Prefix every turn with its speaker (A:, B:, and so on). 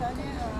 A: 小心啊